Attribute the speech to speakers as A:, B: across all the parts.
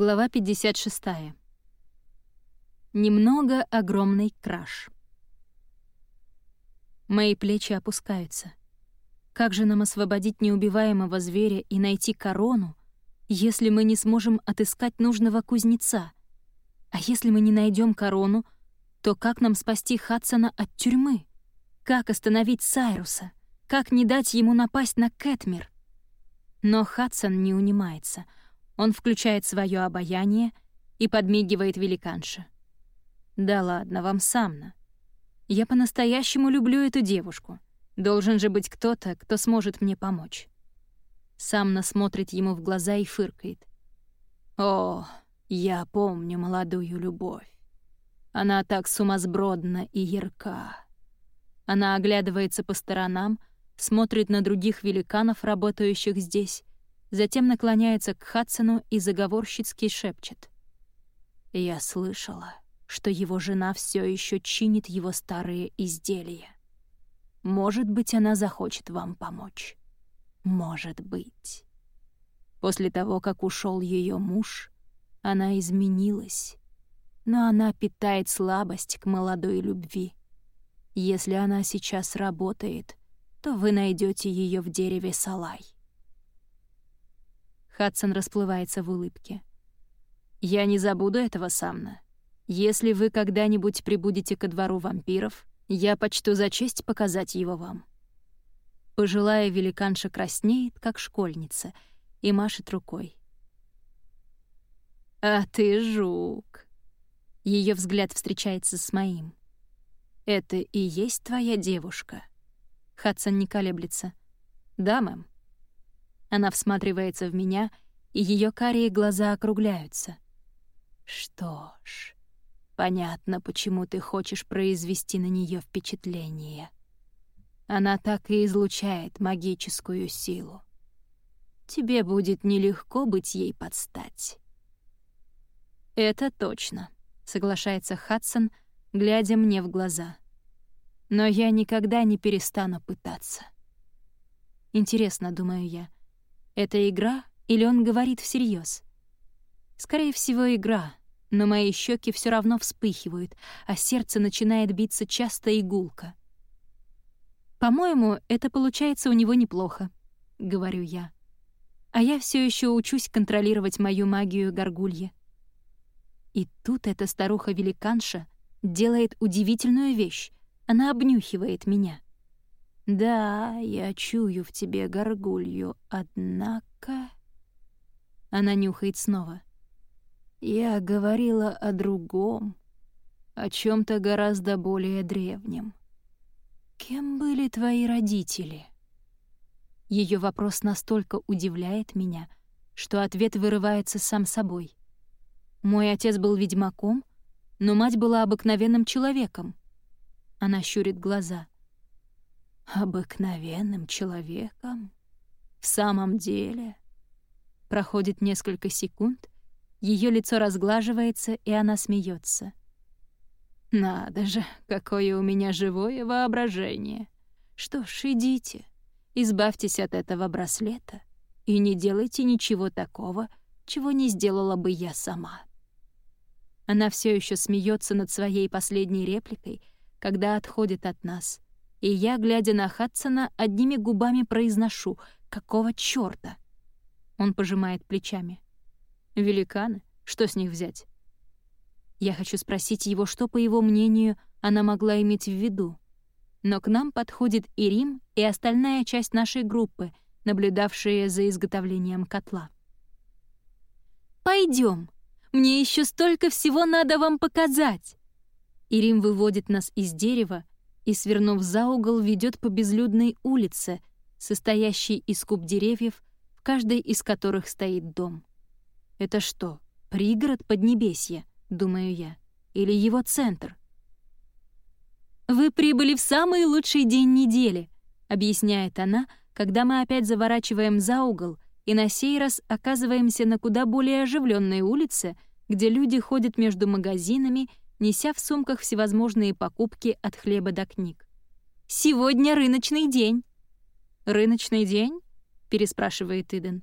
A: Глава 56. Немного огромный краш. Мои плечи опускаются. Как же нам освободить неубиваемого зверя и найти корону, если мы не сможем отыскать нужного кузнеца? А если мы не найдем корону, то как нам спасти Хадсона от тюрьмы? Как остановить Сайруса? Как не дать ему напасть на Кэтмир? Но Хадсон не унимается — он включает свое обаяние и подмигивает великанше. «Да ладно вам, Самна. Я по-настоящему люблю эту девушку. Должен же быть кто-то, кто сможет мне помочь». Самна смотрит ему в глаза и фыркает. «О, я помню молодую любовь. Она так сумасбродна и ярка». Она оглядывается по сторонам, смотрит на других великанов, работающих здесь, затем наклоняется к Хадсону и заговорщицки шепчет. «Я слышала, что его жена все еще чинит его старые изделия. Может быть, она захочет вам помочь. Может быть». После того, как ушел ее муж, она изменилась, но она питает слабость к молодой любви. Если она сейчас работает, то вы найдете ее в дереве Салай. Хадсон расплывается в улыбке. «Я не забуду этого, Самна. Если вы когда-нибудь прибудете ко двору вампиров, я почту за честь показать его вам». Пожилая великанша краснеет, как школьница, и машет рукой. «А ты жук!» Ее взгляд встречается с моим. «Это и есть твоя девушка?» Хадсон не колеблется. «Да, мэм». Она всматривается в меня, и ее карие глаза округляются. «Что ж, понятно, почему ты хочешь произвести на нее впечатление. Она так и излучает магическую силу. Тебе будет нелегко быть ей подстать». «Это точно», — соглашается Хадсон, глядя мне в глаза. «Но я никогда не перестану пытаться». Интересно, думаю я, — это игра или он говорит всерьез? Скорее всего, игра, но мои щеки все равно вспыхивают, а сердце начинает биться часто и. «По-моему, это получается у него неплохо», — говорю я. А я все еще учусь контролировать мою магию горгульи. И тут эта старуха-великанша делает удивительную вещь. Она обнюхивает меня. «Да, я чую в тебе горгулью, однако...» Она нюхает снова. «Я говорила о другом, о чем то гораздо более древнем. Кем были твои родители?» Ее вопрос настолько удивляет меня, что ответ вырывается сам собой. Мой отец был ведьмаком, но мать была обыкновенным человеком. Она щурит глаза — обыкновенным человеком? В самом деле? Проходит несколько секунд, ее лицо разглаживается, и она смеется. Надо же, какое у меня живое воображение. Что ж, идите, избавьтесь от этого браслета и не делайте ничего такого, чего не сделала бы я сама. Она все еще смеется над своей последней репликой, когда отходит от нас — и я, глядя на Хадсона, одними губами произношу «Какого чёрта?» Он пожимает плечами. «Великаны? Что с них взять?» Я хочу спросить его, что, по его мнению, она могла иметь в виду. Но к нам подходит и Рим, и остальная часть нашей группы, наблюдавшие за изготовлением котла. Пойдем, Мне еще столько всего надо вам показать!» Ирим выводит нас из дерева, и, свернув за угол, ведет по безлюдной улице, состоящей из куб деревьев, в каждой из которых стоит дом. Это что, пригород Поднебесья, думаю я, или его центр? «Вы прибыли в самый лучший день недели», — объясняет она, когда мы опять заворачиваем за угол и на сей раз оказываемся на куда более оживленной улице, где люди ходят между магазинами неся в сумках всевозможные покупки от хлеба до книг. «Сегодня рыночный день!» «Рыночный день?» — переспрашивает Иден.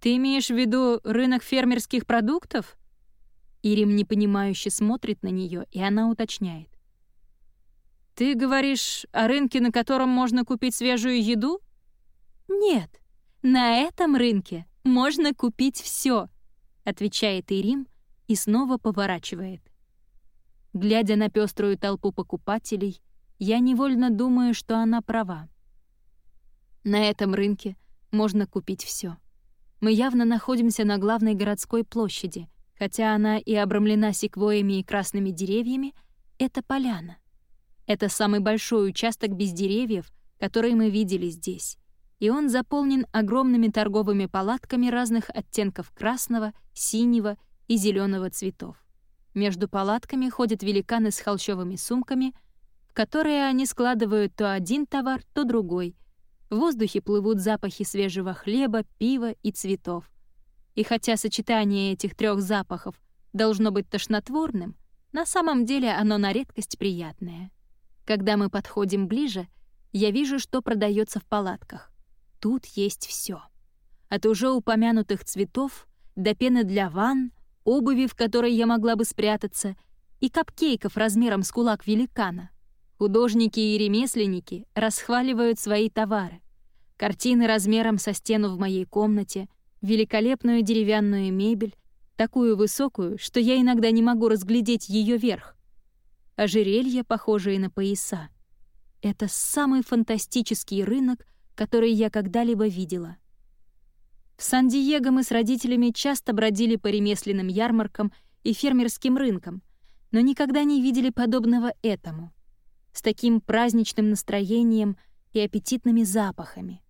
A: «Ты имеешь в виду рынок фермерских продуктов?» Ирим непонимающе смотрит на нее, и она уточняет. «Ты говоришь о рынке, на котором можно купить свежую еду?» «Нет, на этом рынке можно купить все, отвечает Ирим и снова поворачивает. Глядя на пеструю толпу покупателей, я невольно думаю, что она права. На этом рынке можно купить все. Мы явно находимся на главной городской площади, хотя она и обрамлена секвоями и красными деревьями, это поляна. Это самый большой участок без деревьев, который мы видели здесь, и он заполнен огромными торговыми палатками разных оттенков красного, синего и зеленого цветов. Между палатками ходят великаны с холщовыми сумками, в которые они складывают то один товар, то другой — в воздухе плывут запахи свежего хлеба, пива и цветов. И хотя сочетание этих трех запахов должно быть тошнотворным, на самом деле оно на редкость приятное. Когда мы подходим ближе, я вижу, что продается в палатках. Тут есть все. От уже упомянутых цветов до пены для ванн, обуви, в которой я могла бы спрятаться, и капкейков размером с кулак великана. Художники и ремесленники расхваливают свои товары. Картины размером со стену в моей комнате, великолепную деревянную мебель, такую высокую, что я иногда не могу разглядеть ее верх. Ожерелья, похожие на пояса. Это самый фантастический рынок, который я когда-либо видела. В Сан-Диего мы с родителями часто бродили по ремесленным ярмаркам и фермерским рынкам, но никогда не видели подобного этому. С таким праздничным настроением и аппетитными запахами.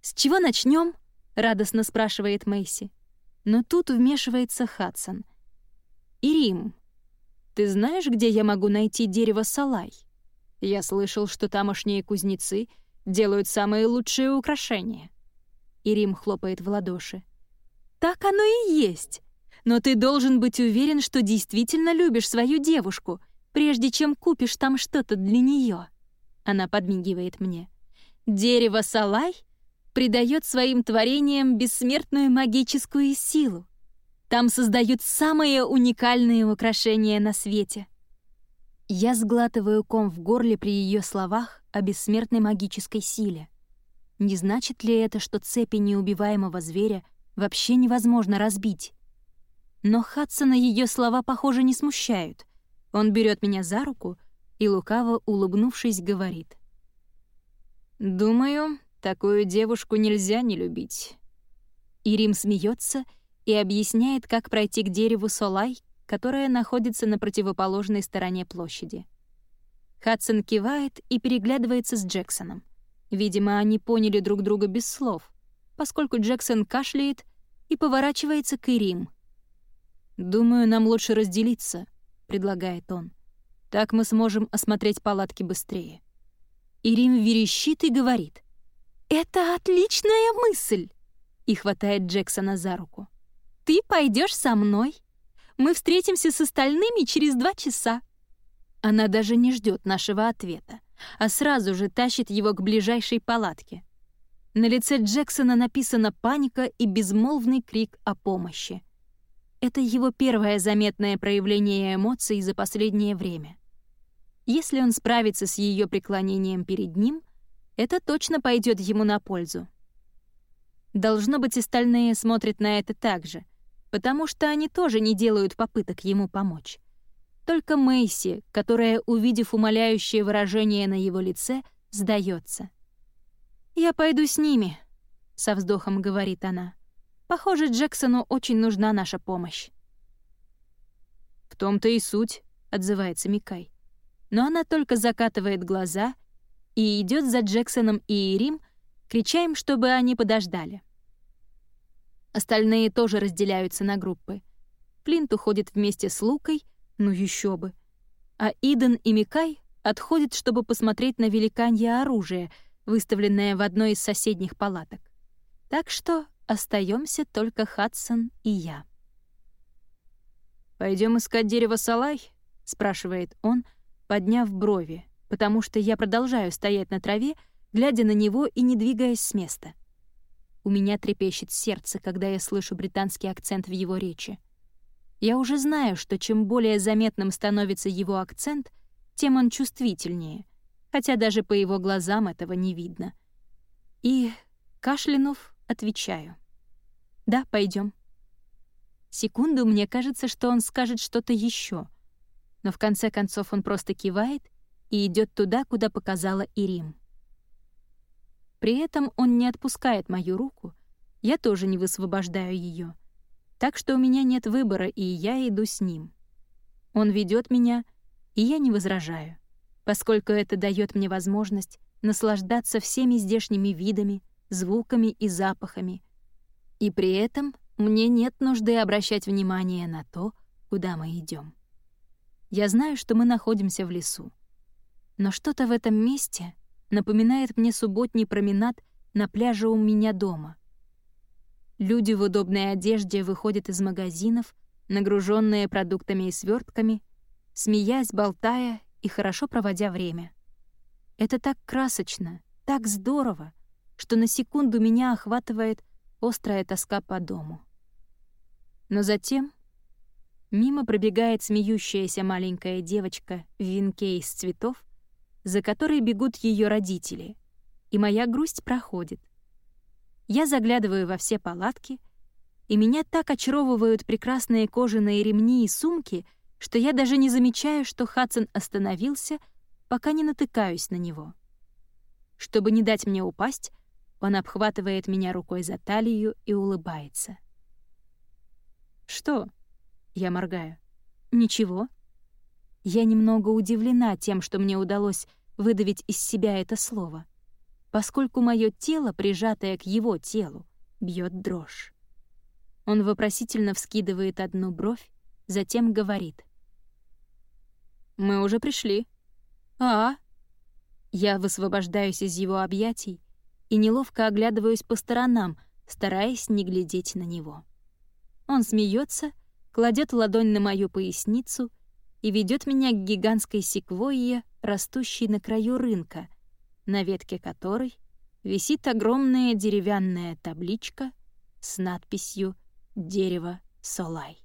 A: «С чего начнем? радостно спрашивает Мэйси. Но тут вмешивается Хадсон. «Ирим, ты знаешь, где я могу найти дерево салай? Я слышал, что тамошние кузнецы делают самые лучшие украшения». Ирим хлопает в ладоши. «Так оно и есть. Но ты должен быть уверен, что действительно любишь свою девушку, прежде чем купишь там что-то для нее. Она подмигивает мне. «Дерево салай придает своим творениям бессмертную магическую силу. Там создают самые уникальные украшения на свете. Я сглатываю ком в горле при ее словах о бессмертной магической силе. Не значит ли это, что цепи неубиваемого зверя вообще невозможно разбить? Но Хадсона ее слова, похоже, не смущают. Он берет меня за руку и, лукаво улыбнувшись, говорит. «Думаю, Такую девушку нельзя не любить. Ирим смеется и объясняет, как пройти к дереву Солай, которое находится на противоположной стороне площади. Хадсон кивает и переглядывается с Джексоном. Видимо, они поняли друг друга без слов, поскольку Джексон кашляет и поворачивается к Ирим. «Думаю, нам лучше разделиться», — предлагает он. «Так мы сможем осмотреть палатки быстрее». Ирим верещит и говорит. «Это отличная мысль!» и хватает Джексона за руку. «Ты пойдешь со мной. Мы встретимся с остальными через два часа». Она даже не ждет нашего ответа, а сразу же тащит его к ближайшей палатке. На лице Джексона написана паника и безмолвный крик о помощи. Это его первое заметное проявление эмоций за последнее время. Если он справится с ее преклонением перед ним, это точно пойдет ему на пользу. Должно быть, остальные смотрят на это так же, потому что они тоже не делают попыток ему помочь. Только Мэйси, которая, увидев умоляющее выражение на его лице, сдается. «Я пойду с ними», — со вздохом говорит она. «Похоже, Джексону очень нужна наша помощь». «В том-то и суть», — отзывается Микай. Но она только закатывает глаза — и идет за Джексоном и Ирим, крича им, чтобы они подождали. Остальные тоже разделяются на группы. Флинт уходит вместе с Лукой, ну еще бы. А Иден и Микай отходят, чтобы посмотреть на великанье оружие, выставленное в одной из соседних палаток. Так что остаемся только Хадсон и я. Пойдем искать дерево Салай?» — спрашивает он, подняв брови, потому что я продолжаю стоять на траве, глядя на него и не двигаясь с места. У меня трепещет сердце, когда я слышу британский акцент в его речи. Я уже знаю, что чем более заметным становится его акцент, тем он чувствительнее, хотя даже по его глазам этого не видно. И, кашлянув, отвечаю. «Да, пойдем. Секунду мне кажется, что он скажет что-то еще, но в конце концов он просто кивает и идет туда, куда показала Ирим. При этом он не отпускает мою руку, я тоже не высвобождаю ее. Так что у меня нет выбора, и я иду с ним. Он ведет меня, и я не возражаю, поскольку это дает мне возможность наслаждаться всеми здешними видами, звуками и запахами. И при этом мне нет нужды обращать внимание на то, куда мы идем. Я знаю, что мы находимся в лесу. Но что-то в этом месте напоминает мне субботний променад на пляже у меня дома. Люди в удобной одежде выходят из магазинов, нагруженные продуктами и свертками, смеясь, болтая и хорошо проводя время. Это так красочно, так здорово, что на секунду меня охватывает острая тоска по дому. Но затем мимо пробегает смеющаяся маленькая девочка в венке из цветов, за которой бегут ее родители, и моя грусть проходит. Я заглядываю во все палатки, и меня так очаровывают прекрасные кожаные ремни и сумки, что я даже не замечаю, что Хадсон остановился, пока не натыкаюсь на него. Чтобы не дать мне упасть, он обхватывает меня рукой за талию и улыбается. «Что?» — я моргаю. «Ничего». Я немного удивлена тем, что мне удалось выдавить из себя это слово, поскольку мое тело, прижатое к его телу, бьет дрожь. Он вопросительно вскидывает одну бровь, затем говорит. «Мы уже пришли». «А?» Я высвобождаюсь из его объятий и неловко оглядываюсь по сторонам, стараясь не глядеть на него. Он смеется, кладет ладонь на мою поясницу и ведет меня к гигантской секвойе, растущей на краю рынка, на ветке которой висит огромная деревянная табличка с надписью «Дерево Солай».